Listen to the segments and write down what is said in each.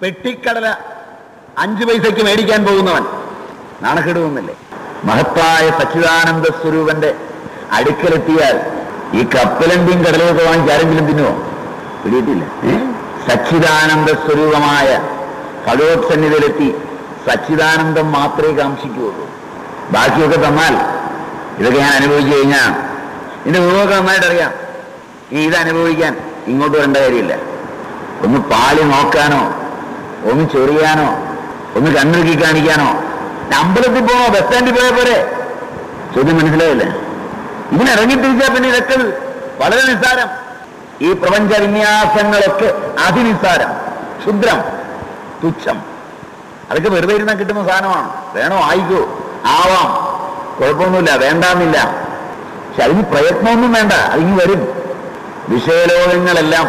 പെട്ടിക്കടല അഞ്ചു പൈസയ്ക്ക് മേടിക്കാൻ പോകുന്നവൻ. നാണക്കേട് മഹത്തായ സച്ചിദാനന്ദ സ്വരൂപന്റെ അടുക്കലെത്തിയാൽ ഈ കപ്പലണ്ടിയും കടലൊക്കെ വാങ്ങിച്ച് ആരെങ്കിലും തിന്നുവോ? പിടിയിട്ടില്ല. സച്ചിദാനന്ദ സ്വരൂപമായ ഭഗവത് സന്നിധിയിലെത്തി സച്ചിദാനന്ദം മാത്രമേ കാംക്ഷിക്കുകയുള്ളൂ ബാക്കിയൊക്കെ തന്നാൽ ഇതൊക്കെ ഞാൻ അനുഭവിച്ചു കഴിഞ്ഞാൽ ഇതിന്റെ മുഖമൊക്കെ നന്നായിട്ട് അറിയാം ഈ ഇത് അനുഭവിക്കാൻ ഇങ്ങോട്ട് വരേണ്ട കാര്യമില്ല. ഒന്ന് പാളി നോക്കാനോ ഒന്ന് ചൊറിയാനോ ഒന്ന് കണ്ണുരുക്കി കാണിക്കാനോ. അമ്പലത്തിൽ പോണോ ബസ് സ്റ്റാൻഡിൽ പോയ പോരെ? ചോദ്യം മനസ്സിലായില്ലേ? ഇതിനിറങ്ങി തിരിച്ചാൽ പിന്നെ ഇതൊക്കെ വളരെ നിസ്സാരം. ഈ പ്രപഞ്ച വിന്യാസങ്ങളൊക്കെ അതിനിസ്സാരം. ക്ഷുദ്രം തുച്ഛം. അതൊക്കെ വെറുതെ ഇരുന്നാൽ കിട്ടുന്ന സാധനമാണ്. വേണോ ആയിക്കോ ആവാം. കുഴപ്പമൊന്നുമില്ല വേണ്ടാന്നില്ല. പക്ഷെ അതിന് പ്രയത്നമൊന്നും വേണ്ട അതിന് വരും. വിഷയലോകങ്ങളെല്ലാം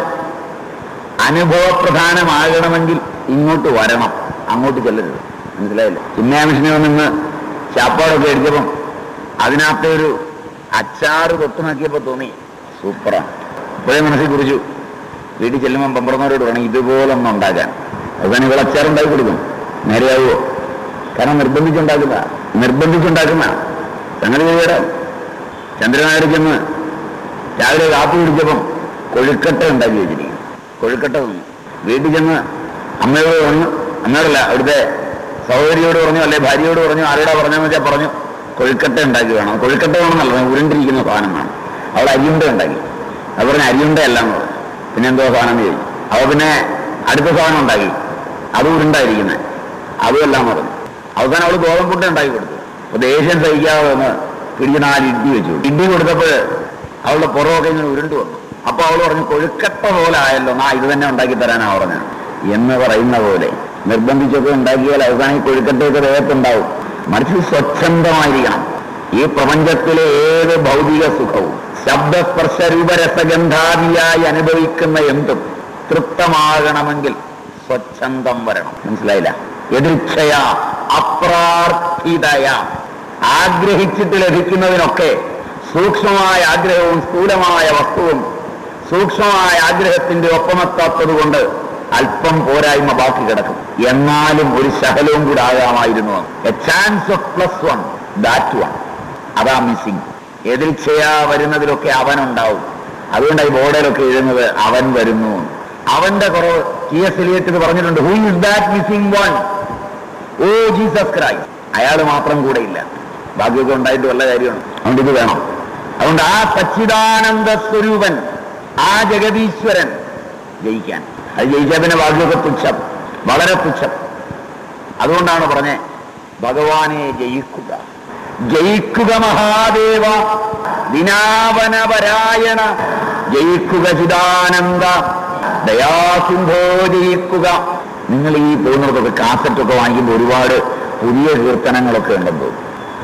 അനുഭവപ്രധാനമാകണമെങ്കിൽ ഇങ്ങോട്ട് വരണം. അങ്ങോട്ട് ചെല്ലരുത്. മനസ്സിലായില്ലേ? ചിന്മയാമിഷനെ നിന്ന് ചാപ്പാടൊക്കെ അടിച്ചപ്പം അതിനകത്തെ ഒരു അച്ചാറ് തൊട്ട് തോന്നി. സൂപ്പറാണ് ഇപ്പോഴേ മനസ്സിൽ കുറിച്ചു. വീട്ടിൽ ചെല്ലുമ്പോൾ പമ്പറന്മാരോട് വേണം ഇതുപോലെ ഒന്ന് ഉണ്ടാക്കാൻ. അവസാനം ഇവിടെ അച്ചാറുണ്ടാക്കി കൊടുക്കും. നേരെയാവുമോ കാരണം നിർബന്ധിച്ചുണ്ടാക്കുന്ന നിർബന്ധിച്ചുണ്ടാക്കുന്ന സംഗതി ചെയ്യട ചന്ദ്രനായർ ചെന്ന് രാവിലെ കാപ്പി കുടിച്ചപ്പം കൊഴുക്കട്ട ഉണ്ടാക്കി വെച്ചിരിക്കും കൊഴുക്കട്ട വീട്ടിൽ ചെന്ന് അമ്മയോട് പറഞ്ഞു അമ്മയോടല്ല അവിടുത്തെ സഹോദരിയോട് പറഞ്ഞു അല്ലെ ഭാര്യയോട് പറഞ്ഞു ആരോടാ പറഞ്ഞെന്ന് വെച്ചാൽ പറഞ്ഞു കൊഴുക്കട്ട ഉണ്ടാക്കി വേണം. കൊഴുക്കട്ട വേണമെന്നല്ല ഉരുണ്ടിരിക്കുന്ന സാധനം വേണം. അവിടെ അരിയുണ്ട ഉണ്ടാക്കി. അത് പറഞ്ഞ അരിയുണ്ടയല്ല എന്ന് പറഞ്ഞു പിന്നെ എന്തോ സാധനം എന്ന് ചോദിച്ചു. അവ പിന്നെ അടുത്ത സാധനം ഉണ്ടാക്കി. അത് ഉരുണ്ടായിരിക്കുന്നത് അതുമെല്ലാം പറഞ്ഞു അവസാനം അവൾ ഗോതമ്പുട്ട ഉണ്ടാക്കി കൊടുത്തു. അപ്പൊ ദേഷ്യം സഹിക്കാതെ വന്ന് പിടിച്ച് നാല് ഇഡ്ഡി വെച്ചു. ഇഡ്ഡി കൊടുത്തപ്പോൾ അവളുടെ പുറമൊക്കെ ഇങ്ങനെ ഉരുണ്ടു വന്നു. അപ്പൊ അവൾ പറഞ്ഞു കൊഴുക്കട്ട പോലെ ആയല്ലോ. നാ ഇത് തന്നെ ഉണ്ടാക്കി തരാനാ പറഞ്ഞ എന്ന് പറയുന്ന പോലെ. നിർബന്ധിച്ചൊക്കെ ഉണ്ടാക്കിയാൽ അവസാനം കൊഴുക്കട്ടയൊക്കെ ദേഹത്തുണ്ടാവും മനസ്സ് സ്വച്ഛന്തമായിരിക്കണം ഈ പ്രപഞ്ചത്തിലെ ഏത് ഭൗതിക സുഖവും ശബ്ദസ്പർശ രൂപരസഗന്ധാദിയായി അനുഭവിക്കുന്ന എന്തും തൃപ്തമാകണമെങ്കിൽ സ്വച്ഛന്തം വരണം. മനസ്സിലായില്ല? എതിർച്ഛയ അപ്രാർത്ഥിതയ ആഗ്രഹിച്ചിട്ട് ലഭിക്കുന്നതിനൊക്കെ സൂക്ഷ്മമായ ആഗ്രഹവും സ്ഥൂലമായ വസ്തുവും സൂക്ഷ്മമായ ആഗ്രഹത്തിന്റെ ഒപ്പമെത്താത്തത് കൊണ്ട് അല്പം പോരായ്മ ബാക്കി കിടക്കും. എന്നാലും ഒരു ശകലവും കൂടെ ആകാമായിരുന്നു a chance of plus one that one അതാ മിസ്സിങ് എതിർച്ചയാ വരുന്നതിലൊക്കെ അവനുണ്ടാവും. അതുകൊണ്ട് ഈ ബോർഡിലൊക്കെ എഴുതുന്നത് അവൻ വരുന്നു. അവന്റെ കുറവ് ടി എസ് എലിയറ്റ് പറഞ്ഞിട്ടുണ്ട്. Who is that missing one oh Jesus Christ അയാൾ മാത്രം കൂടെ ഇല്ല. ബാക്കിയൊക്കെ ഉണ്ടായിട്ട് വല്ല കാര്യമാണ്. അതുകൊണ്ട് ഇത് വേണം. അതുകൊണ്ട് ആ സച്ചിദാനന്ദ സ്വരൂപൻ ആ ജഗതീശ്വരൻ ജയിക്കാൻ. അത് ജയിച്ചാൽ പിന്നെ ബാക്കിയൊക്കെ പുച്ഛം വളരെ പുച്ഛം. അതുകൊണ്ടാണ് പറഞ്ഞേ ഭഗവാനെ ജയിക്കുക. ജയിക്കുക മഹാദേവ ദിനാവനപരായണ ജയിക്കുക ചിദാനന്ദ ദയാസിന്ധോ ജയിക്കുക. നിങ്ങൾ ഈ പോകുന്നിടത്തൊക്കെ കാസറ്റൊക്കെ വാങ്ങിക്കുമ്പോൾ ഒരുപാട് പുതിയ കീർത്തനങ്ങളൊക്കെ തോന്നുന്നു.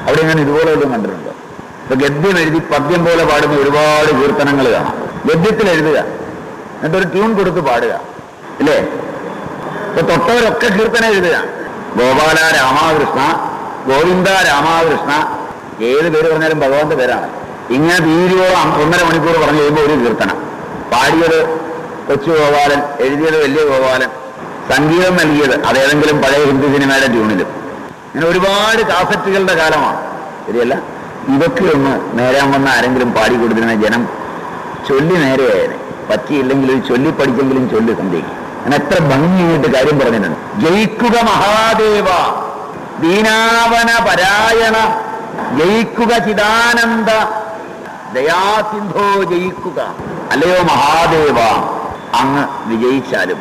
അവിടെ ഞാൻ ഇതുപോലെ ഒന്നും കണ്ടിട്ടുണ്ട്. ഇപ്പൊ ഗദ്യം എഴുതി പദ്യം പോലെ പാടുന്ന ഒരുപാട് കീർത്തനങ്ങൾ കാണാം. ഗദ്യത്തിൽ എഴുതുക. എന്നിട്ടൊരു ട്യൂൺ കൊടുത്ത് പാടുക. ഇല്ലേ? ഇപ്പൊ തൊട്ടവരൊക്കെ കീർത്തന എഴുതുക. ഗോപാല രാമകൃഷ്ണ ഗോവിന്ദ രാമകൃഷ്ണ ഏത് പേര് പറഞ്ഞാലും ഭഗവാന്റെ പേരാണ്. ഇങ്ങനെ തീരുവോളം ഒന്നര മണിക്കൂർ പറഞ്ഞു കഴിയുമ്പോൾ ഒരു കീർത്തനം. പാടിയത് കൊച്ചു ഗോപാലൻ എഴുതിയത് വലിയ ഗോപാലൻ. സംഗീതം നൽകിയത് അതേതെങ്കിലും പഴയ ഹിന്ദി സിനിമയുടെ ട്യൂണിലും. ഇങ്ങനെ ഒരുപാട് കാസറ്റുകളുടെ കാലമാണ്. ശരിയല്ല? ഇതൊക്കെ ഒന്ന് നേരാൻ വന്ന ആരെങ്കിലും പാടി കൊടുത്തിരുന്ന ജനം ചൊല്ലി നേരെയായനെ. പറ്റിയില്ലെങ്കിൽ ഒരു ചൊല്ലി പഠിച്ചെങ്കിലും ചൊല്ലി ഞാൻ എത്ര ഭംഗിയായിട്ട് കാര്യം പറഞ്ഞിട്ടുണ്ട്. ജയിക്കുക മഹാദേവ ദീനാവന പരായണ ജയിക്കുക ചിദാനന്ദ ദയാസിന്ധോ ജയിക്കുക. അല്ലയോ മഹാദേവ അങ്ങ് വിജയിച്ചാലും.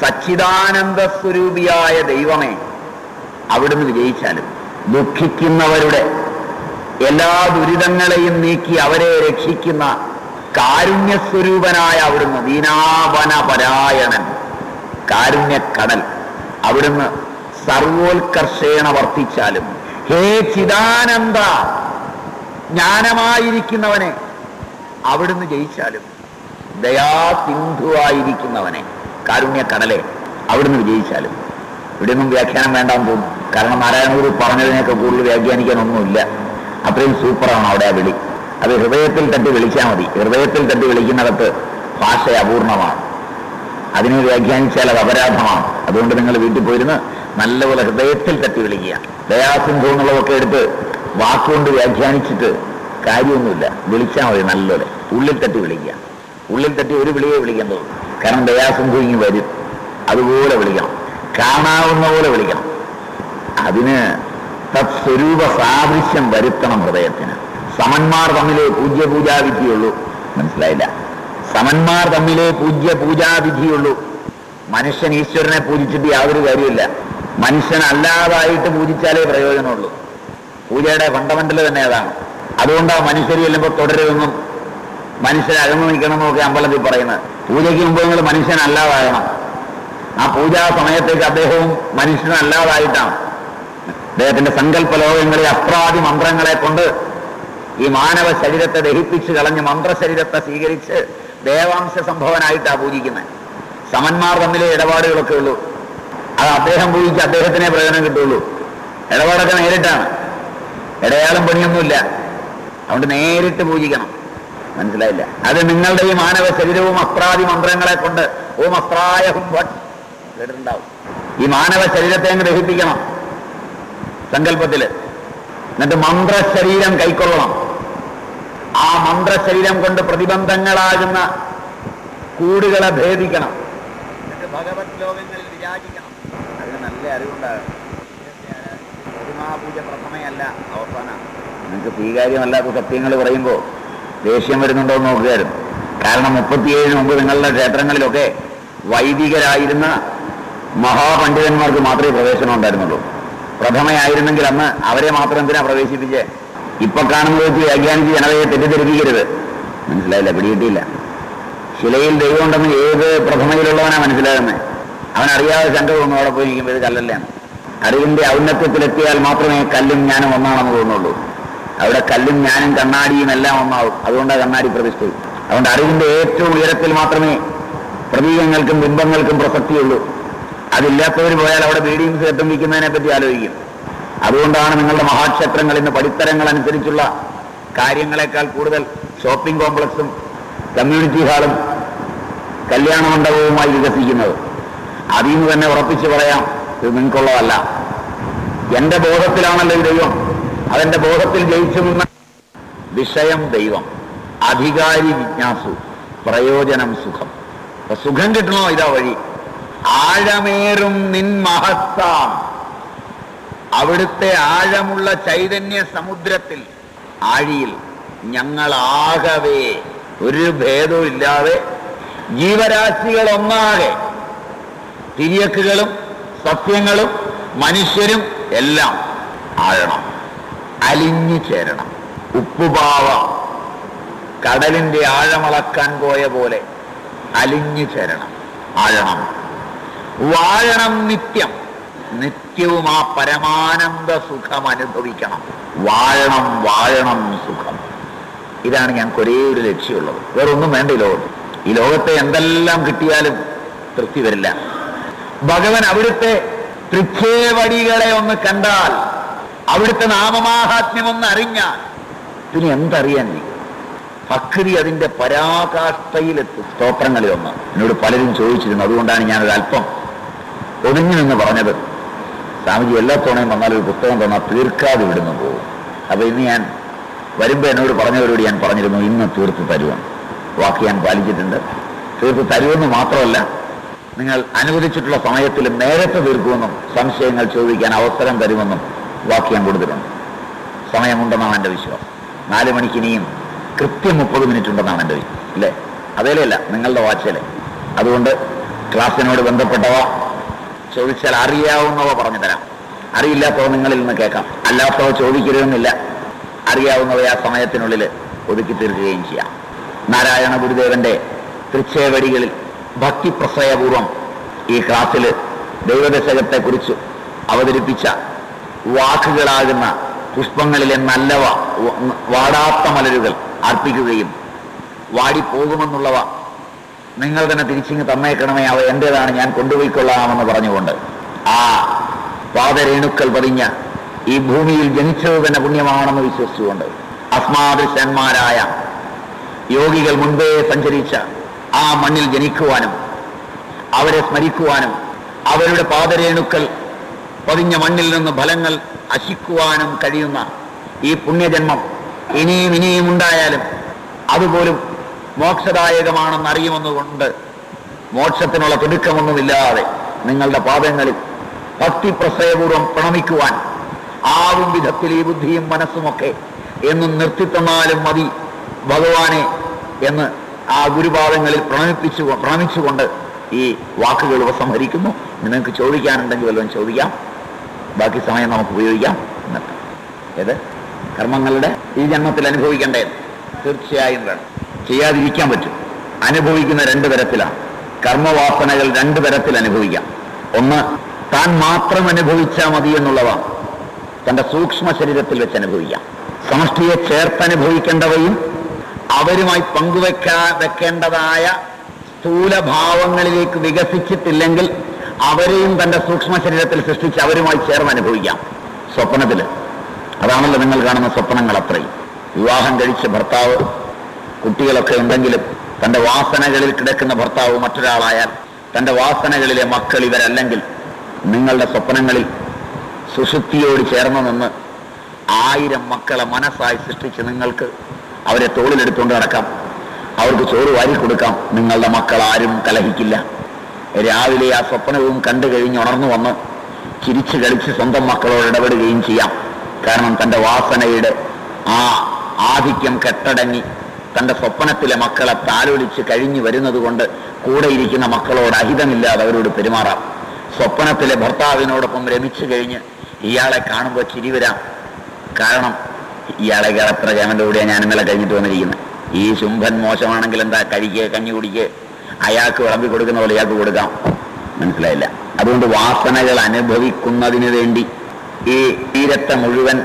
സച്ചിദാനന്ദ സ്വരൂപിയായ ദൈവമേ അവിടുന്ന് വിജയിച്ചാലും. ദുഃഖിക്കുന്നവരുടെ എല്ലാ ദുരിതങ്ങളെയും നീക്കി അവരെ രക്ഷിക്കുന്ന കാരുണ്യസ്വരൂപനായ അവിടുന്ന് ദീനാവന പരായണൻ. കാരുണ്യക്കടൽ. അവിടുന്ന് സർവോത്കർഷേണ വർത്തിച്ചാലും ഹേ ചിദാനന്ദ ജ്ഞാനമായിരിക്കുന്നവനെ അവിടുന്ന് ജയിച്ചാലും ദയാസിന്ധുവായിരിക്കുന്നവനെ കാരുണ്യക്കടലെ അവിടുന്ന് വിജയിച്ചാലും. ഇവിടെയൊന്നും വ്യാഖ്യാനം വേണ്ടാന്ന് തോന്നും. കാരണം നാരായണഗുരു പറഞ്ഞതിനൊക്കെ കൂടുതൽ വ്യാഖ്യാനിക്കാനൊന്നുമില്ല. അത്രയും സൂപ്പറാണ് അവിടെ ആ വിളി. അത് ഹൃദയത്തിൽ തട്ടി വിളിച്ചാൽ മതി. ഹൃദയത്തിൽ തട്ടി വിളിക്കുന്നിടത്ത് ഭാഷ അപൂർണമാണ് അതിനെ വ്യാഖ്യാനിച്ചാൽ അത് അപരാധമാണ്. അതുകൊണ്ട് നിങ്ങൾ വീട്ടിൽ പോയിരുന്ന് നല്ലപോലെ ഹൃദയത്തിൽ തട്ടി വിളിക്കുക. ദയാസിന്ധു എന്നുള്ളതൊക്കെ എടുത്ത് വാക്കുകൊണ്ട് വ്യാഖ്യാനിച്ചിട്ട് കാര്യമൊന്നുമില്ല. വിളിച്ചാൽ മതി നല്ലപോലെ. ഉള്ളിൽ തട്ടി വിളിക്കുക. ഉള്ളിൽ തട്ടി ഒരു വിളിയെ വിളിക്കാൻ തോന്നും. കാരണം ദയാസിന്ധു ഇങ്ങ് വരും. അതുപോലെ വിളിക്കണം. കാണാവുന്ന പോലെ വിളിക്കണം. അതിന് തത്സ്വരൂപ സാദൃശ്യം വരുത്തണം ഹൃദയത്തിന്. സമന്മാർ തമ്മിലേ പൂജ്യ പൂജാവിധിയുള്ളൂ മനസ്സിലായില്ല? സമന്മാർ തമ്മിലേ പൂജ്യ പൂജാവിധിയുള്ളൂ. മനുഷ്യൻ ഈശ്വരനെ പൂജിച്ചിട്ട് യാതൊരു കാര്യമില്ല മനുഷ്യനല്ലാതായിട്ട് പൂജിച്ചാലേ പ്രയോജനമുള്ളൂ. പൂജയുടെ ഫണ്ടമെന്റൽ തന്നെ അതാണ്. അതുകൊണ്ടാണ് മനുഷ്യർ ചെല്ലുമ്പോൾ തുടരുമെന്നും മനുഷ്യൻ അകന്നു നിൽക്കണമെന്നൊക്കെ അമ്പലത്തിൽ പറയുന്നത്. പൂജയ്ക്ക് മുമ്പ് നിങ്ങൾ മനുഷ്യനല്ലാതാകണം. ആ പൂജാ സമയത്തേക്ക് അദ്ദേഹവും മനുഷ്യനല്ലാതായിട്ടാണ് അദ്ദേഹത്തിന്റെ സങ്കല്പ ലോകങ്ങളിൽ അപ്രാതി മന്ത്രങ്ങളെ കൊണ്ട് ഈ മാനവ ശരീരത്തെ ദഹിപ്പിച്ച് കളഞ്ഞ് മന്ത്രശരീരത്തെ സ്വീകരിച്ച് ദേവാംശ സംഭവനായിട്ടാണ് പൂജിക്കുന്നത് സമന്മാർ തമ്മിലെ ഇടപാടുകളൊക്കെ ഉള്ളൂ. അത് അദ്ദേഹം പൂജിച്ച് അദ്ദേഹത്തിനെ പ്രയോജനം കിട്ടുള്ളൂ. ഇടപാടൊക്കെ നേരിട്ടാണ്. ഇടയാളും പണിയൊന്നുമില്ല. അതുകൊണ്ട് നേരിട്ട് പൂജിക്കണം. മനസ്സിലായില്ല? അത് നിങ്ങളുടെ ഈ മാനവ ശരീരവും അസ്ത്രാദി മന്ത്രങ്ങളെ കൊണ്ട് ഓം അസ്ത്രായ ഹും കേട്ടിട്ടുണ്ടാവും. ഈ മാനവ ശരീരത്തെ ഗ്രഹിപ്പിക്കണം സങ്കല്പത്തിൽ. എന്നിട്ട് മന്ത്രശരീരം കൈക്കൊള്ളണം. ആ മന്ത്രശരീരം കൊണ്ട് പ്രതിബന്ധങ്ങളാകുന്ന കൂടുകളെ ഭേദിക്കണം. ഭഗവത് ലോകങ്ങളിൽ വിരാജിക്കണം. അതിന് നല്ല അറിവുണ്ടാകണം പ്രതിമാപൂജ പ്രഥമയല്ല അവസാന നിങ്ങൾക്ക് സ്വീകാര്യമല്ലാത്ത സത്യങ്ങൾ പറയുമ്പോൾ ദേഷ്യം വരുന്നുണ്ടോ എന്ന് നോക്കുകയായിരുന്നു. കാരണം മുപ്പത്തിയേഴിന് മുമ്പ് നിങ്ങളുടെ ക്ഷേത്രങ്ങളിലൊക്കെ വൈദികരായിരുന്ന മഹാപണ്ഡിതന്മാർക്ക് മാത്രമേ പ്രവേശനം ഉണ്ടായിരുന്നുള്ളൂ. പ്രഥമയായിരുന്നെങ്കിൽ അന്ന് അവരെ മാത്രം എന്തിനാ പ്രവേശിപ്പിച്ചേ? ഇപ്പൊ കാണുന്നത് വെച്ച് വ്യാഖ്യാനിച്ച് ജനതയെ തെറ്റിദ്ധരിപ്പിക്കരുത്. മനസ്സിലായില്ല? പിടികിട്ടിയില്ല. ശിലയിൽ ദൈവം ഉണ്ടെന്ന് ഏത് പ്രഥമയിലുള്ളവനാ മനസ്സിലാകുന്നത്? അവൻ അറിയാതെ ശങ്ക തോന്നുന്നു അവിടെ പോയി നിൽക്കുമ്പോൾ ഇത് കല്ലല്ലാണ് അറിവിന്റെ ഔന്നത്യത്തിലെത്തിയാൽ മാത്രമേ കല്ലും ഞാനും ഒന്നാണെന്ന് തോന്നുള്ളൂ. അവിടെ കല്ലും ഞാനും കണ്ണാടിയും എല്ലാം ഒന്നാവും. അതുകൊണ്ടാണ് കണ്ണാടി പ്രതിഷ്ഠ അതുകൊണ്ട് അറിവിന്റെ ഏറ്റവും ഉയരത്തിൽ മാത്രമേ പ്രതീകങ്ങൾക്കും ബിംബങ്ങൾക്കും പ്രസക്തിയുള്ളൂ. അതില്ലാത്തവർ പോയാൽ അവിടെ ബീഡിയും സേട്ടും വിൽക്കുന്നതിനെ പറ്റി ആലോചിക്കും. അതുകൊണ്ടാണ് നിങ്ങളുടെ മഹാക്ഷേത്രങ്ങൾ ഇന്ന് പടിത്തരങ്ങൾ അനുസരിച്ചുള്ള കാര്യങ്ങളെക്കാൾ കൂടുതൽ ഷോപ്പിംഗ് കോംപ്ലക്സും കമ്മ്യൂണിറ്റി ഹാളും കല്യാണ മണ്ഡപവുമായി വികസിക്കുന്നത്. അതിൽ നിന്ന് തന്നെ ഉറപ്പിച്ചു പറയാം ഇത് നിങ്ങൾക്കുള്ളതല്ല. എന്റെ ബോധത്തിലാണല്ലോ ദൈവം. അതെന്റെ ബോധത്തിൽ ജയിച്ചു നിന്ന വിഷയം ദൈവം. അധികാരി ജിജ്ഞാസു പ്രയോജനം സുഖം. സുഖം കിട്ടണോ ഇതാ വഴി? ആഴമേറും നിൻ മഹത്താം അവിടുത്തെ ആഴമുള്ള ചൈതന്യ സമുദ്രത്തിൽ ആഴിയിൽ ഞങ്ങളാകവേ ഒരു ഭേദവും ഇല്ലാതെ ജീവരാശികളൊന്നാകെ തിരിയക്കുകളും സസ്യങ്ങളും മനുഷ്യരും എല്ലാം ആഴണം അലിഞ്ഞു ചേരണം. ഉപ്പുപാവ കടലിന്റെ ആഴമളക്കാൻ പോയ പോലെ അലിഞ്ഞു ചേരണം ആഴണം. വാഴണം നിത്യം. നിത്യവും ആ പരമാനന്ദ സുഖം അനുഭവിക്കണം. വാഴണം വാഴണം സുഖം. ഇതാണ് ഞങ്ങൾക്ക് ഒരേ ഒരു ലക്ഷ്യമുള്ളത്. വേറൊന്നും വേണ്ട ഈ ലോകത്ത്. ഈ ലോകത്തെ എന്തെല്ലാം കിട്ടിയാലും തൃപ്തി വരില്ല. ഭഗവൻ അവിടുത്തെ തൃപ്തേവടികളെ ഒന്ന് കണ്ടാൽ അവിടുത്തെ നാമമാഹാത്മ്യം ഒന്ന് അറിഞ്ഞാൽ പിന്നെ എന്തറിയാൻ നീ? ഭക്തി അതിന്റെ പരാകാഷ്ഠയിലെത്തും. സ്തോത്രങ്ങളിൽ ഒന്ന്. എന്നോട് പലരും ചോദിച്ചിരുന്നു. അതുകൊണ്ടാണ് ഞാനൊരു അല്പം ഒതുങ്ങി നിന്ന് പറഞ്ഞത്. സ്വാമിജി എല്ലാ തവണയും വന്നാൽ ഒരു പുസ്തകം തന്നാൽ തീർക്കാതെ വിടുന്നു പോകും അപ്പൊ ഇന്ന് ഞാൻ വരുമ്പോൾ എന്നോട് പറഞ്ഞവരോട് ഞാൻ പറഞ്ഞിരുന്നു ഇന്ന് തീർത്ത് തരുമെന്ന് വാക്ക് ഞാൻ പാലിച്ചിട്ടുണ്ട്. തീർത്ത് തരുമെന്ന് മാത്രമല്ല നിങ്ങൾ അനുവദിച്ചിട്ടുള്ള സമയത്തിൽ നേരത്തെ തീർക്കുമെന്നും സംശയങ്ങൾ ചോദിക്കാൻ അവസരം തരുമെന്നും വാക്ക് ഞാൻ കൊടുത്തിട്ടുണ്ട്. സമയമുണ്ടെന്നാണ് എന്റെ വിശ്വാസം. നാല് മണിക്ക് ഇനിയും കൃത്യം മുപ്പത് മിനിറ്റ് ഉണ്ടെന്നാണ് എന്റെ വിശ്വാസം അല്ലേ അതേലല്ല നിങ്ങളുടെ വാച്ചല്ലേ അതുകൊണ്ട് ക്ലാസ്സിനോട് ബന്ധപ്പെട്ടവ ചോദിച്ചാൽ അറിയാവുന്നവ പറഞ്ഞു തരാം അറിയില്ലാത്തവ നിങ്ങളിൽ നിന്ന് കേൾക്കാം. അല്ലാത്തവ ചോദിക്കരുതെന്നില്ല. അറിയാവുന്നവ ആ സമയത്തിനുള്ളിൽ ഒതുക്കി തീർക്കുകയും ചെയ്യാം. നാരായണ ഗുരുദേവന്റെ തൃച്ചേവടികളിൽ ഭക്തിപ്രസയപൂർവം ഈ ക്ലാസ്സിൽ ദൈവദശകത്തെക്കുറിച്ച് അവതരിപ്പിച്ച വാക്കുകളാകുന്ന പുഷ്പങ്ങളിലെ നല്ലവ വാടാത്ത മലരുകൾ അർപ്പിക്കുകയും വാടിപ്പോകുമെന്നുള്ളവ നിങ്ങൾ തന്നെ തിരിച്ചിങ്ങ് തന്നേക്കണമേ അവ എന്റേതാണ് ഞാൻ കൊണ്ടുപോയിക്കൊള്ളാമെന്ന് പറഞ്ഞുകൊണ്ട്. ആ പാദരേണുക്കൾ പതിഞ്ഞ ഈ ഭൂമിയിൽ ജനിച്ചത് തന്നെ പുണ്യമാണെന്ന് വിശ്വസിച്ചുകൊണ്ട് അസ്മാദൃശന്മാരായ യോഗികൾ മുൻപേ സഞ്ചരിച്ച ആ മണ്ണിൽ ജനിക്കുവാനും അവരെ സ്മരിക്കുവാനും അവരുടെ പാദരേണുക്കൾ പതിഞ്ഞ മണ്ണിൽ നിന്ന് ഫലങ്ങൾ അശിക്കുവാനും കഴിയുന്ന ഈ പുണ്യജന്മം ഇനിയും ഇനിയും ഉണ്ടായാലും അതുപോലും മോക്ഷദായകമാണെന്ന് അറിയുമെന്നുകൊണ്ട് മോക്ഷത്തിനുള്ള തിടുക്കമൊന്നുമില്ലാതെ നിങ്ങളുടെ പാദങ്ങളിൽ ഭക്തി പ്രസയപൂർവം പ്രണമിക്കുവാൻ ആവും വിധത്തിൽ ഈ ബുദ്ധിയും മനസ്സുമൊക്കെ എന്നും നിർത്തിത്തന്നാലും മതി ഭഗവാനെ എന്ന് ആ ഗുരുപാദങ്ങളിൽ പ്രണമിപ്പിച്ചു പ്രണമിച്ചുകൊണ്ട് ഈ വാക്കുകൾ ഉപസംഹരിക്കുന്നു. നിങ്ങൾക്ക് ചോദിക്കാനുണ്ടെങ്കിൽ വല്ലതും ചോദിക്കാം. ബാക്കി സമയം നമുക്ക് ഉപയോഗിക്കാം. എന്നൊക്കെ ഏത്? കർമ്മങ്ങളുടെ ഈ ജന്മത്തിൽ അനുഭവിക്കേണ്ടത് തീർച്ചയായും വേണം. ചെയ്യാതിരിക്കാൻ പറ്റും. അനുഭവിക്കുന്ന രണ്ട് തരത്തിലാണ് കർമ്മവാസനകൾ രണ്ട് തരത്തിൽ അനുഭവിക്കാം. ഒന്ന് താൻ മാത്രം അനുഭവിച്ചാൽ മതി എന്നുള്ളതാണ് തന്റെ സൂക്ഷ്മ ശരീരത്തിൽ വെച്ച് അനുഭവിക്കാം. സമഷ്ടിയെ ചേർത്തനുഭവിക്കേണ്ടവയും അവരുമായി പങ്കുവെക്കാ വെക്കേണ്ടതായ സ്ഥൂലഭാവങ്ങളിലേക്ക് വികസിച്ചിട്ടില്ലെങ്കിൽ അവരെയും തന്റെ സൂക്ഷ്മ ശരീരത്തിൽ സൃഷ്ടിച്ച് അവരുമായി ചേർന്ന് അനുഭവിക്കാം. സ്വപ്നത്തിൽ അതാണല്ലോ നിങ്ങൾ കാണുന്ന സ്വപ്നങ്ങൾ അത്രയും. വിവാഹം കഴിച്ച ഭർത്താവ് കുട്ടികളൊക്കെ ഉണ്ടെങ്കിലും തന്റെ വാസനകളിൽ കിടക്കുന്ന ഭർത്താവ് മറ്റൊരാളായാൽ തന്റെ വാസനകളിലെ മക്കൾ ഇവരല്ലെങ്കിൽ നിങ്ങളുടെ സ്വപ്നങ്ങളിൽ സുശുദ്ധിയോട് ചേർന്ന് നിന്ന് ആയിരം മക്കളെ മനസ്സായി സൃഷ്ടിച്ച് നിങ്ങൾക്ക് അവരെ തോളിലെടുത്തുകൊണ്ട് നടക്കാം. അവർക്ക് ചോറ് വാരി കൊടുക്കാം. നിങ്ങളുടെ മക്കൾ ആരും കലഹിക്കില്ല. രാവിലെ ആ സ്വപ്നവും കണ്ടു കഴിഞ്ഞ് ഉണർന്നു വന്ന് ചിരിച്ചു കളിച്ച് സ്വന്തം മക്കളോട് ഇടപെടുകയും ചെയ്യാം. കാരണം തന്റെ വാസനയുടെ ആ ആധിക്യം കെട്ടടങ്ങി തന്റെ സ്വപ്നത്തിലെ മക്കളെ താലോലിച്ച് കഴിഞ്ഞു വരുന്നത് കൊണ്ട് കൂടെയിരിക്കുന്ന മക്കളോട് അഹിതമില്ലാതെ അവരോട് പെരുമാറാം. സ്വപ്നത്തിലെ ഭർത്താവിനോടൊപ്പം രമിച്ചു കഴിഞ്ഞ് ഇയാളെ കാണുമ്പോൾ ചിരി വരാം. കാരണം ഇയാളെ കേളത്ര കേമന്റെ കൂടെയാണ് ഞാൻ ഇന്നലെ കഴിഞ്ഞിട്ട് വന്നിരിക്കുന്നത് ഈ ശുംഭൻ മോശമാണെങ്കിൽ എന്താ കഴിക്കുക കഞ്ഞി കുടിക്കുക അയാൾക്ക് വിളമ്പി കൊടുക്കുന്ന പോലെ ഇയാൾക്ക് കൊടുക്കാം. മനസ്സിലായില്ല. അതുകൊണ്ട് വാസനകൾ അനുഭവിക്കുന്നതിന് വേണ്ടി ഈ തീരത്തെ മുഴുവൻ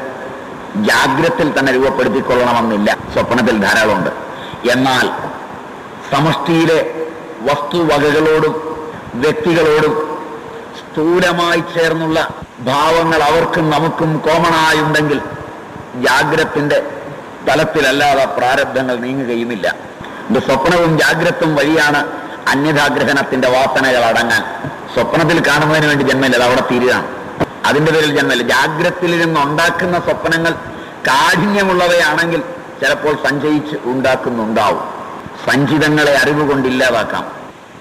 ജാഗ്രത്തിൽ തന്നെ രൂപപ്പെടുത്തിക്കൊള്ളണമെന്നില്ല. സ്വപ്നത്തിൽ ധാരാളമുണ്ട്. എന്നാൽ സമഷ്ടിയിലെ വസ്തുവകകളോടും വ്യക്തികളോടും സ്ഥൂലമായി ചേർന്നുള്ള ഭാവങ്ങൾ അവർക്കും നമുക്കും കോമണായുണ്ടെങ്കിൽ ജാഗ്രത്തിന്റെ തലത്തിലല്ലാതെ പ്രാരബ്ധങ്ങൾ നീങ്ങുകയുമില്ല ഇത് സ്വപ്നവും ജാഗ്രത്തും വഴിയാണ് അന്യതാഗ്രഹണത്തിന്റെ വാസനകൾ അടങ്ങാൻ. സ്വപ്നത്തിൽ കാണുന്നതിന് വേണ്ടി ജന്മമില്ല അത് അവിടെ തീരുകയാണ്. അതിന്റെ പേരിൽ ജന്മല്ല ജാഗ്രത്തിൽ നിന്നുണ്ടാക്കുന്ന സ്വപ്നങ്ങൾ കാഠിന്യമുള്ളവയാണെങ്കിൽ ചിലപ്പോൾ സഞ്ചയിച്ച് ഉണ്ടാക്കുന്നുണ്ടാവും. സഞ്ചിതങ്ങളെ അറിവ് കൊണ്ടില്ലാതാക്കാം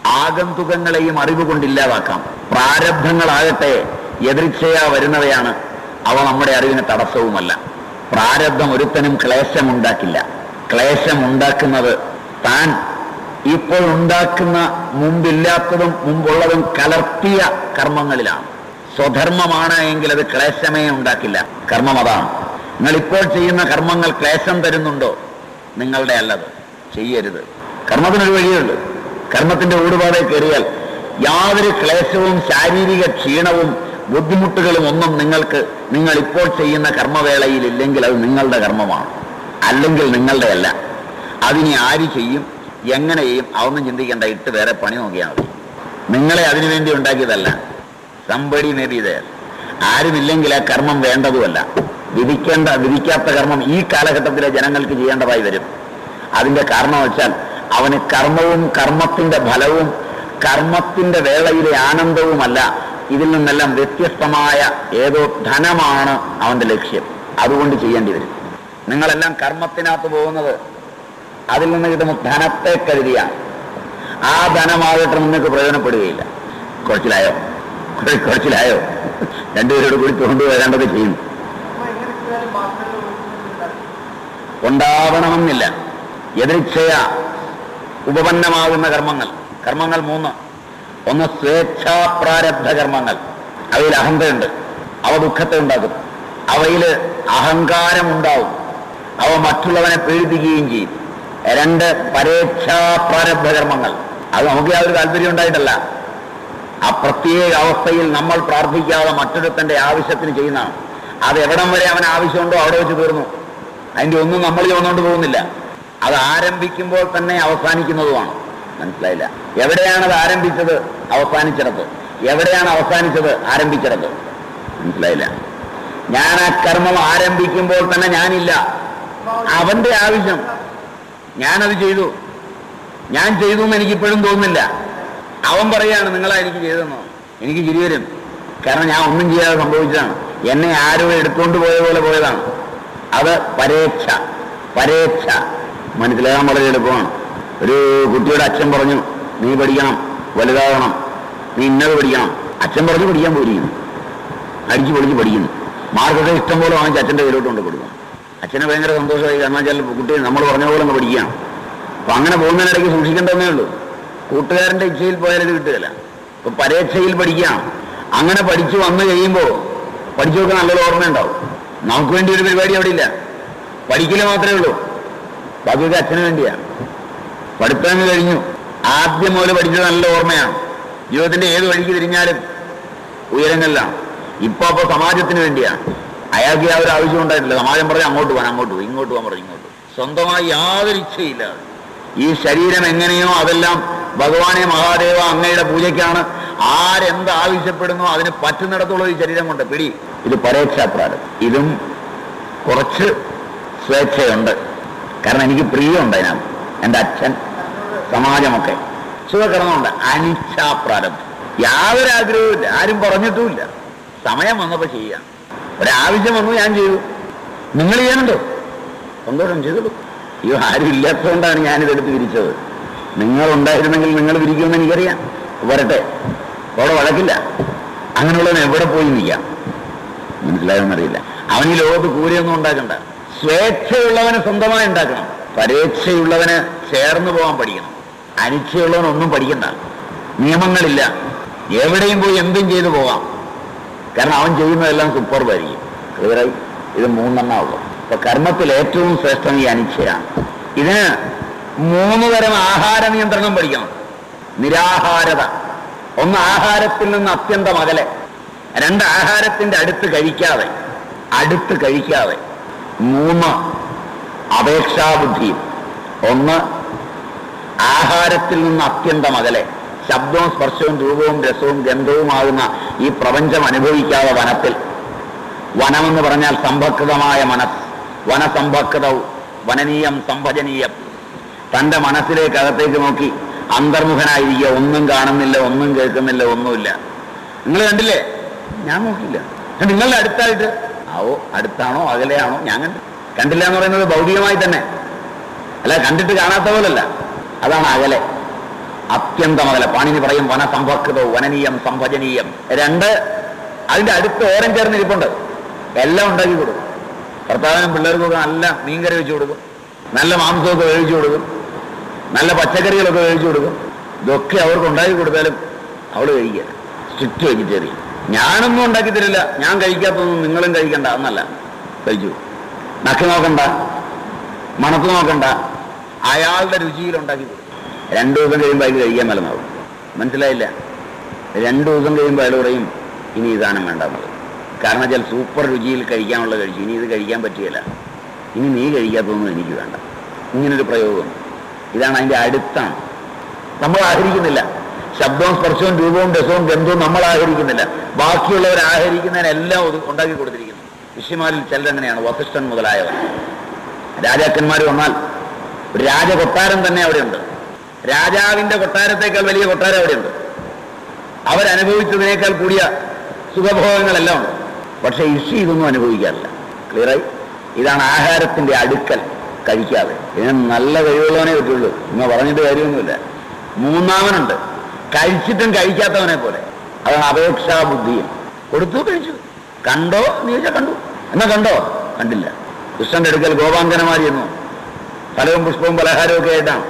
ആഗന്തുകങ്ങളെയും അറിവ് കൊണ്ടില്ലാതാക്കാം പ്രാരബ്ധങ്ങളാകട്ടെ എതിർച്ചയാ വരുന്നവയാണ്. അവ നമ്മുടെ അറിവിന് തടസ്സവുമല്ല. പ്രാരബ്ധം ഒരുത്തനും ക്ലേശമുണ്ടാക്കില്ല. ക്ലേശമുണ്ടാക്കുന്നത് താൻ ഇപ്പോൾ ഉണ്ടാക്കുന്ന മുമ്പില്ലാത്തതും മുമ്പുള്ളതും കലർത്തിയ കർമ്മങ്ങളിലാണ്. സ്വധർമ്മമാണ് എങ്കിൽ അത് ക്ലേശമേ ഉണ്ടാക്കില്ല. കർമ്മം അതാണ്. നിങ്ങൾ ഇപ്പോൾ ചെയ്യുന്ന കർമ്മങ്ങൾ ക്ലേശം തരുന്നുണ്ടോ? നിങ്ങളുടെ അല്ലത്. ചെയ്യരുത്. കർമ്മത്തിനൊരു വഴിയുള്ളൂ കർമ്മത്തിന്റെ ഊടുപാടെ കയറിയാൽ യാതൊരു ക്ലേശവും ശാരീരിക ക്ഷീണവും ബുദ്ധിമുട്ടുകളും ഒന്നും നിങ്ങൾക്ക് നിങ്ങൾ ഇപ്പോൾ ചെയ്യുന്ന കർമ്മവേളയിൽ ഇല്ലെങ്കിൽ അത് നിങ്ങളുടെ കർമ്മമാണ്. അല്ലെങ്കിൽ നിങ്ങളുടെ അല്ല. അതിനി ആര് ചെയ്യും? എങ്ങനെയും അതൊന്നും ചിന്തിക്കേണ്ട. ഇട്ട് വേറെ പണി നോക്കിയാൽ മതി. നിങ്ങളെ അതിനുവേണ്ടി ഉണ്ടാക്കിയതല്ല. മേ ബി ആരുമില്ലെങ്കിൽ ആ കർമ്മം വേണ്ടതുമല്ല. വിധിക്കേണ്ട വിധിക്കാത്ത കർമ്മം ഈ കാലഘട്ടത്തിലെ ജനങ്ങൾക്ക് ചെയ്യേണ്ടതായി വരും. അതിന്റെ കാരണം വെച്ചാൽ അവന് കർമ്മവും കർമ്മത്തിന്റെ ഫലവും കർമ്മത്തിന്റെ വേളയിലെ ആനന്ദവുമല്ല. ഇതിൽ നിന്നെല്ലാം വ്യത്യസ്തമായ ഏതോ ധനമാണ് അവന്റെ ലക്ഷ്യം. അതുകൊണ്ട് ചെയ്യേണ്ടി വരും. നിങ്ങളെല്ലാം കർമ്മത്തിനകത്ത് പോകുന്നത് അതിൽ നിന്ന് കിട്ടുന്ന ധനത്തെ കരുതിയാണ് ആ ധനമാകട്ടെ നിങ്ങൾക്ക് പ്രയോജനപ്പെടുകയില്ല. കുറച്ചിലായോ? കുറെ- കുറച്ചിലായോ? രണ്ടുപേരോട് കൂടി കൊണ്ടുവരേണ്ടത് ചെയ്യും. ഉണ്ടാവണമെന്നില്ല. എതിർച്ഛയ ഉപപന്നമാകുന്ന കർമ്മങ്ങൾ. കർമ്മങ്ങൾ മൂന്ന്. ഒന്ന് സ്വേച്ഛാപ്രാരബ്ധ കർമ്മങ്ങൾ. അവയിൽ അഹന്തയുണ്ട് അവ ദുഃഖത്തെ ഉണ്ടാക്കും. അവയിൽ അഹങ്കാരം ഉണ്ടാവും അവ മറ്റുള്ളവനെ പീഡിപ്പിക്കുകയും ചെയ്യും. രണ്ട് പരേച്ഛാപ്രാരബ്ധ കർമ്മങ്ങൾ. അത് നമുക്ക് യാതൊരു താല്പര്യം ഉണ്ടായിട്ടല്ല. ആ പ്രത്യേക അവസ്ഥയിൽ നമ്മൾ പ്രാർത്ഥിക്കാതെ മറ്റൊരുത്തന്റെ ആവശ്യത്തിന് ചെയ്യുന്നതാണ്. അത് എവിടം വരെ അവൻ ആവശ്യമുണ്ടോ അവിടെ വെച്ച് തീർന്നു. അതിന്റെ ഒന്നും നമ്മൾ ചോന്നുകൊണ്ട് പോകുന്നില്ല. അത് ആരംഭിക്കുമ്പോൾ തന്നെ അവസാനിക്കുന്നതുമാണ്. മനസ്സിലായില്ല? എവിടെയാണ് അത് ആരംഭിച്ചത്? അവസാനിച്ചിടത്ത്. എവിടെയാണ് അവസാനിച്ചത്? ആരംഭിച്ചിടത്ത്. മനസ്സിലായില്ല? ഞാൻ ആ കർമ്മം ആരംഭിക്കുമ്പോൾ തന്നെ ഞാനില്ല. അവന്റെ ആവശ്യം. ഞാനത് ചെയ്തു. ഞാൻ ചെയ്തു എന്ന് എനിക്കിപ്പോഴും തോന്നുന്നില്ല. അവൻ പറയാണ് നിങ്ങളാ എനിക്ക് ചെയ്തെന്നോ എനിക്ക് ചിരി വരും. കാരണം ഞാൻ ഒന്നും ചെയ്യാതെ സംഭവിച്ചതാണ്. എന്നെ ആരോ എടുത്തുകൊണ്ട് പോയ പോലെ പോയതാണ്. അത് പരേക്ഷ പരേക്ഷ. മനസ്സിലാകാൻ വളരെ എളുപ്പമാണ്. ഒരു കുട്ടിയുടെ അച്ഛൻ പറഞ്ഞു നീ പഠിക്കണം വലുതാകണം. നീ ഇന്നത് പഠിക്കണം. അച്ഛൻ പറഞ്ഞു പഠിക്കാൻ പോയിരിക്കുന്നു. അടിച്ചു പൊളിച്ച് പഠിക്കുന്നു. മാർക്കൊക്കെ ഇഷ്ടം പോലെ വാങ്ങിച്ച് അച്ഛന്റെ കയ്യിലോട്ട് കൊണ്ട് കൊടുക്കും അച്ഛനെ ഭയങ്കര സന്തോഷമായി കാരണം വെച്ചാൽ കുട്ടി നമ്മൾ പറഞ്ഞ പോലെ അങ്ങ് പഠിക്കുകയാണ്. അപ്പം അങ്ങനെ പോകുന്നതിനിടയ്ക്ക് സൂക്ഷിക്കേണ്ടതേ ഉള്ളൂ. കൂട്ടുകാരന്റെ ഇച്ഛയിൽ പോയാൽ ഇത് കിട്ടുകയില്ല. ഇപ്പൊ പരീക്ഷയിൽ പഠിക്കാം. അങ്ങനെ പഠിച്ചു വന്നു കഴിയുമ്പോൾ പഠിച്ചൊക്കെ നല്ലൊരു ഓർമ്മയുണ്ടാവും നമുക്ക് വേണ്ടി ഒരു പരിപാടി അവിടെ ഇല്ല. പഠിക്കൽ മാത്രമേ ഉള്ളൂ. ബാക്കിയൊക്കെ അച്ഛന് വേണ്ടിയാണ് പഠിത്തം കഴിഞ്ഞു. ആദ്യം മുതൽ പഠിച്ചത് നല്ല ഓർമ്മയാണ്. ജീവിതത്തിന്റെ ഏത് വഴിക്ക് തിരിഞ്ഞാലും ഉയരങ്ങളിലാണ് ഇപ്പൊ അപ്പൊ സമാജത്തിന് വേണ്ടിയാണ് അയാൾക്ക് യാതൊരു ആവശ്യം ഉണ്ടായിട്ടില്ല. സമാജം പറഞ്ഞ് അങ്ങോട്ട് പോകാൻ അങ്ങോട്ട് പോകും ഇങ്ങോട്ട് പോകാൻ പറഞ്ഞു ഇങ്ങോട്ട് സ്വന്തമായി യാതൊരു ഇച്ഛയില്ല ഈ ശരീരം എങ്ങനെയോ അതെല്ലാം ഭഗവാനെ മഹാദേവ അങ്ങയുടെ പൂജയ്ക്കാണ്. ആരെന്ത് ആവശ്യപ്പെടുന്നു അതിന് പറ്റുന്നിടത്തോളം ഈ ശരീരം കൊണ്ട് പിടി. ഇത് പരോക്ഷാപ്രാരം. ഇതും കുറച്ച് സ്വേച്ഛയുണ്ട്. കാരണം എനിക്ക് പ്രിയമുണ്ട് അതിനകത്ത്. എന്റെ അച്ഛൻ സമാജമൊക്കെ. സുഖകരണമുണ്ട് അനിച്ഛാപ്രാരം യാതൊരു ആഗ്രഹവും ആരും പറഞ്ഞിട്ടുമില്ല സമയം വന്നപ്പോൾ ചെയ്യാം. ഒരാവശ്യം വന്നു ഞാൻ ചെയ്തു. നിങ്ങൾ ചെയ്യാനുണ്ടോ? സന്തോഷം ചെയ്തോളൂ. അയ്യോ ആരും ഇല്ലാത്തതുകൊണ്ടാണ് ഞാനിതെടുത്ത് വിരിച്ചത്. നിങ്ങൾ ഉണ്ടായിരുന്നെങ്കിൽ നിങ്ങൾ വിരിക്കുമെന്ന് എനിക്കറിയാം. വരട്ടെ. അവിടെ വഴക്കില്ല. അങ്ങനെയുള്ളവൻ എവിടെ പോയി നിൽക്കാം? മനസ്സിലായെന്നറിയില്ല. അവൻ ഈ ലോകത്ത് കൂലിയൊന്നും ഉണ്ടാക്കണ്ട. സ്വേച്ഛയുള്ളവന് സ്വന്തമായി ഉണ്ടാക്കണം. പരേക്ഷയുള്ളവന് ചേർന്ന് പോകാൻ പഠിക്കണം. അനിച്ഛയുള്ളവൻ ഒന്നും പഠിക്കണ്ട. നിയമങ്ങളില്ല. എവിടെയും പോയി എന്തും ചെയ്തു പോകാം. കാരണം അവൻ ചെയ്യുന്നതെല്ലാം സൂപ്പർബായിരിക്കും ക്ലിയറായി ഇത് മൂന്നെണ്ണമുള്ളൂ അപ്പൊ കർമ്മത്തിൽ ഏറ്റവും ശ്രേഷ്ഠം ഈ അനിച്ഛയാണ് ഇതിന് മൂന്ന് തരം ആഹാര നിയന്ത്രണം പഠിക്കണം. നിരാഹാരത. ഒന്ന് ആഹാരത്തിൽ നിന്ന് അത്യന്തം അകലെ. രണ്ട് ആഹാരത്തിന്റെ അടുത്ത് കഴിക്കാതെ. അടുത്ത് കഴിക്കാതെ. മൂന്ന് അപേക്ഷാബുദ്ധിയും. ഒന്ന് ആഹാരത്തിൽ നിന്ന് അത്യന്തം അകലെ. ശബ്ദവും സ്പർശവും രൂപവും രസവും ഗന്ധവുമാകുന്ന ഈ പ്രപഞ്ചം അനുഭവിക്കാതെ വനത്തിൽ. വനമെന്ന് പറഞ്ഞാൽ സംഭക്തമായ മനസ് വനസംഭക്തവും വനനീയം സംഭജനീയം. തന്റെ മനസ്സിലേക്ക് അകത്തേക്ക് നോക്കി അന്തർമുഖനായിരിക്കുക. ഒന്നും കാണുന്നില്ല ഒന്നും കേൾക്കുന്നില്ല ഒന്നുമില്ല. നിങ്ങൾ കണ്ടില്ലേ? ഞാൻ നോക്കിയില്ല. നിങ്ങളുടെ അടുത്തായിട്ട്. ആവോ അടുത്താണോ അകലെയാണോ? ഞാൻ കണ്ടു കണ്ടില്ല എന്ന് പറയുന്നത് ഭൗതികമായി തന്നെ. അല്ല കണ്ടിട്ട് കാണാത്ത പോലല്ല. അതാണ് അകലെ. അത്യന്തം അകലെ. പാണിനി പറയും വന വനസംഭക്തവും വനനീയം സംഭജനീയം. രണ്ട് അതിന്റെ അടുത്ത് ഓരം ചേർന്നിരിപ്പുണ്ട്. എല്ലാം ഉണ്ടാക്കി കൊടുക്കും. ഭർത്താവിനും പിള്ളേർക്കൊക്കെ നല്ല മീൻകറി വെച്ച് കൊടുക്കും. നല്ല മാംസമൊക്കെ വേവിച്ചു കൊടുക്കും. നല്ല പച്ചക്കറികളൊക്കെ കഴിച്ചു കൊടുക്കും. ഇതൊക്കെ അവർക്ക് ഉണ്ടാക്കി കൊടുത്താലും അവൾ കഴിക്കുക. സ്ട്രിക്റ്റ് വെജിറ്റേറിയൻ ഞാനൊന്നും ഉണ്ടാക്കി തരില്ല. ഞാൻ കഴിക്കാത്തൊന്നും നിങ്ങളും കഴിക്കണ്ട. എന്നല്ല കഴിച്ചു. നക്ക് നോക്കണ്ട. മണത്ത് നോക്കണ്ട. അയാളുടെ രുചിയിൽ ഉണ്ടാക്കി കൊടുക്കും. രണ്ടു ദിവസം കഴിയുമ്പോൾ അതിൽ കഴിക്കാൻ മേലെന്നാവും. മനസ്സിലായില്ല? രണ്ടു ദിവസം കഴിയുമ്പോൾ അയാൾ പറയും ഇനി ഇതാനും വേണ്ടെന്നത് കാരണം വെച്ചാൽ സൂപ്പർ രുചിയിൽ കഴിക്കാനുള്ള കഴിച്ചു. ഇനി ഇത് കഴിക്കാൻ പറ്റുകയില്ല. ഇനി നീ കഴിക്കാത്തതൊന്നും എനിക്ക് വേണ്ട. ഇങ്ങനൊരു പ്രയോഗം ഇതാണ് അതിന്റെ അടുത്താണ് നമ്മൾ ആഹരിക്കുന്നില്ല ശബ്ദവും സ്പർശവും രൂപവും രസവും ഗന്ധവും നമ്മൾ ആഹരിക്കുന്നില്ല ബാക്കിയുള്ളവർ ആഹരിക്കുന്നതിനെല്ലാം ഉണ്ടാക്കി കൊടുത്തിരിക്കുന്നു. ഋഷിമാരിൽ ചിലരങ്ങനെയാണ് വസിഷ്ഠൻ മുതലായവർ. രാജാക്കന്മാർ വന്നാൽ ഒരു രാജ കൊട്ടാരം തന്നെ അവിടെയുണ്ട്. രാജാവിന്റെ കൊട്ടാരത്തേക്കാൾ വലിയ കൊട്ടാരം അവിടെയുണ്ട്. അവരനുഭവിച്ചതിനേക്കാൾ കൂടിയ സുഖഭോഗങ്ങളെല്ലാം ഉണ്ട്. പക്ഷേ ഋഷി ഇതൊന്നും അനുഭവിക്കാറില്ല. ക്ലിയറായി ഇതാണ് ആഹാരത്തിന്റെ അടുക്കൽ. കഴിക്കാതെ. ഇതിന് നല്ല കഴിവുള്ളവനെ പറ്റുള്ളൂ ഇന്ന് പറഞ്ഞിട്ട് കാര്യമൊന്നുമില്ല. മൂന്നാമനുണ്ട്. കഴിച്ചിട്ടും കഴിക്കാത്തവനെ പോലെ. അതാണ് അപേക്ഷാ ബുദ്ധിയും. കൊടുത്തു കഴിച്ചു. കണ്ടോ? എന്ന് ചോദിച്ചാൽ കണ്ടു. എന്നാ കണ്ടോ? കണ്ടില്ല. കൃഷ്ണന്റെ അടുക്കൽ ഗോപാങ്കനമാരി എന്നു. ഫലവും പുഷ്പവും പലഹാരവും ഒക്കെ ആയിട്ടാണ്.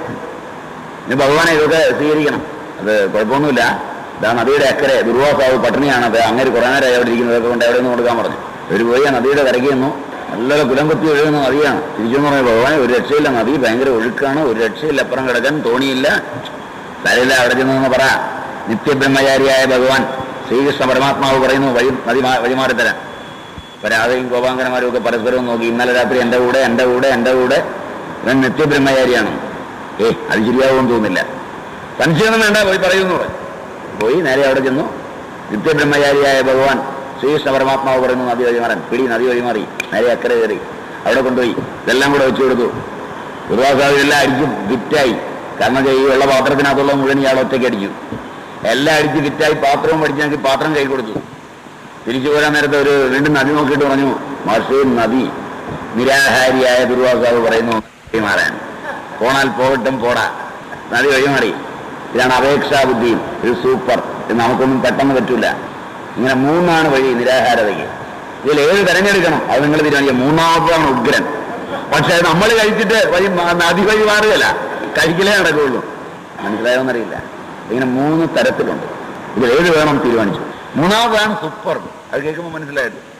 ഇനി ഭഗവാനെ ഇതൊക്കെ സ്വീകരിക്കണം. അത് കുഴപ്പമൊന്നുമില്ല. ഇതാ നദിയുടെ അക്കരെ. ദുർവാസാവ് പട്ടിണിയാണ്. അത് അങ്ങനെ കുറേ നേരം അവിടെ ഇരിക്കുന്നതൊക്കെ കൊണ്ട് എവിടെ നിന്ന് കൊടുക്കാൻ പറഞ്ഞു. ഒരു പോയി നദിയുടെ കരയ്ക്ക് നല്ലൊരു കുലം കൊത്തി ഒഴുകുന്ന നദിയാണ് തിരിച്ചു പറഞ്ഞ ഭഗവാൻ ഒരു രക്ഷയില്ല നദി ഭയങ്കര ഒഴുക്കാണ് ഒരു രക്ഷയില്ല അപ്പുറം കിടക്കാൻ തോണിയില്ല. തലയില്ല അവിടെ ചെന്നു പറ. നിത്യബ്രഹ്മചാരിയായ ഭഗവാൻ ശ്രീകൃഷ്ണ പരമാത്മാവ് പറയുന്നു വഴി നദി വഴിമാറിത്തരാം വഴിമാറി തരാൻ രാധയും ഗോപാങ്കനമാരും ഒക്കെ പരസ്പരം നോക്കി ഇന്നലെ രാത്രി എന്റെ കൂടെ എന്റെ കൂടെ എന്റെ കൂടെ. ഞാൻ നിത്യബ്രഹ്മചാരിയാണ്. ഏ അത് ശരിയാവുമെന്ന് തോന്നുന്നില്ല. സംശയമൊന്നും വേണ്ട പോയി പറയുന്നു പോയി നേരെ അവിടെ ചെന്നു. നിത്യബ്രഹ്മചാരിയായ ഭഗവാൻ ശ്രീകൃഷ്ണ പരമാത്മാവ് പറയുന്നു നദി വഴിമാറാൻ പിടി നദി വഴിമാറി നേരെ അക്കരെ കയറി. അവിടെ കൊണ്ടുപോയി. ഇതെല്ലാം കൂടെ വെച്ചു കൊടുത്തു. ദുർവാസാവ് എല്ലാം അടിച്ചു വിറ്റായി. കാരണം ഈ ഉള്ള പാത്രത്തിനകത്തുള്ള മുഴുവൻ ഇയാൾ ഒറ്റയ്ക്ക് അടിച്ചു എല്ലാം അടിച്ച് ഫിറ്റായി പാത്രവും പഠിച്ചാക്കി പാത്രം കൈ കൊടുത്തു. തിരിച്ചു പോരാൻ നേരത്തെ ഒരു വീണ്ടും നദി നോക്കിയിട്ട് പറഞ്ഞു മാഷേ നദി. നിരാഹാരിയായ ദുർവാസാവ് പറയുന്നു മാറാൻ. പോണാൽ പോകട്ടും പോടാ. നദി വഴിമാറി ഇതാണ് അപേക്ഷാ ബുദ്ധിയും ഒരു സൂപ്പർ നമുക്കൊന്നും പെട്ടെന്ന് പറ്റൂല. ഇങ്ങനെ മൂന്നാണ് വഴി നിരാഹാരതയ്ക്ക്. ഇതിൽ ഏത് തിരഞ്ഞെടുക്കണം? അത് നിങ്ങൾ തീരുമാനിക്കുക. മൂന്നാമതാണ് ഉഗ്രൻ. പക്ഷെ നമ്മൾ കഴിച്ചിട്ട് വഴി നദി വഴി മാറുകയല്ല. കഴിക്കലേ നടക്കുകയുള്ളൂ. മനസ്സിലായോന്നറിയില്ല. ഇങ്ങനെ മൂന്ന് തരത്തിലുണ്ട്. ഇതിൽ ഏത് വേണം തീരുമാനിച്ചു? മൂന്നാമതാണ് സൂപ്പർ. അത് കേൾക്കുമ്പോൾ മനസ്സിലായത്.